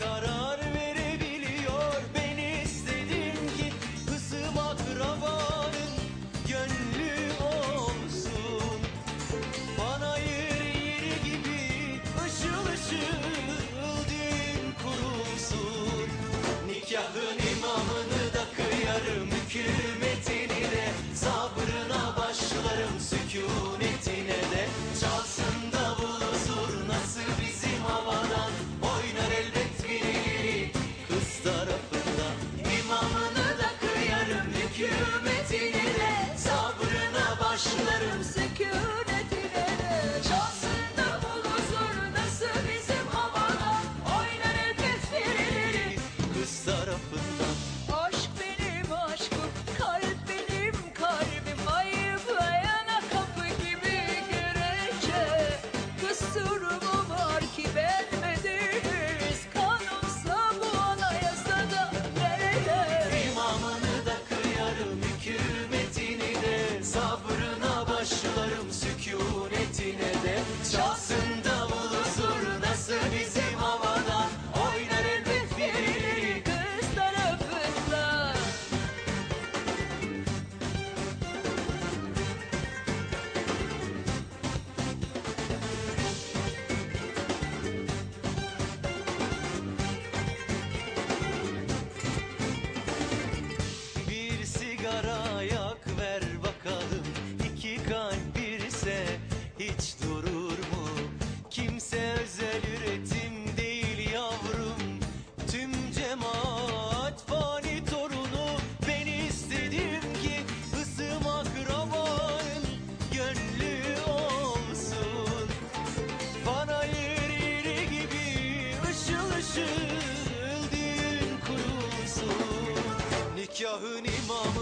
karar verebiliyor. Ben istedim ki kızım akrabanın gönlü olsun. Bana yeri yeri gibi ışıl ışıl düğün kurulsun. Nikahın imamını başlarım Sükunetine de çalsın davulu zurnası bizim havada Oynar elbet birileri kız tarafından Aşk benim aşkım, kalp benim kalbim. Ayıplayana kapı gibi gerekçe. Kusurumu var ki beğenmediniz Kanunsa bu anayasada nerede? İmamını da kıyarım hükümetini de. Sabrına ışıl düğün kurulsun Nikahın imamı